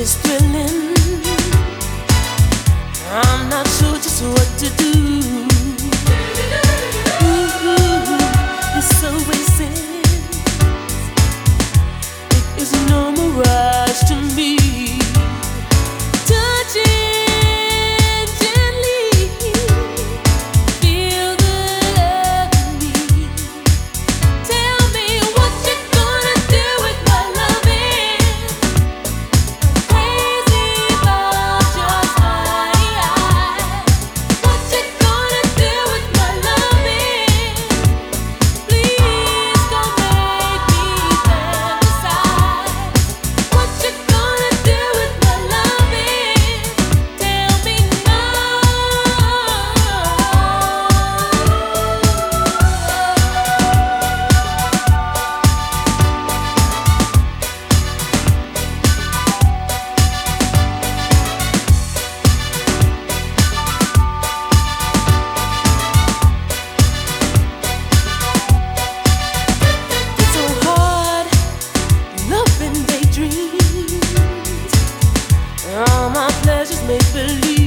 is thrilling. I'm not sure just what to do. Ooh, it's so wasted. It is no mirage to me.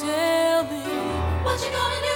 tell me what you gonna do.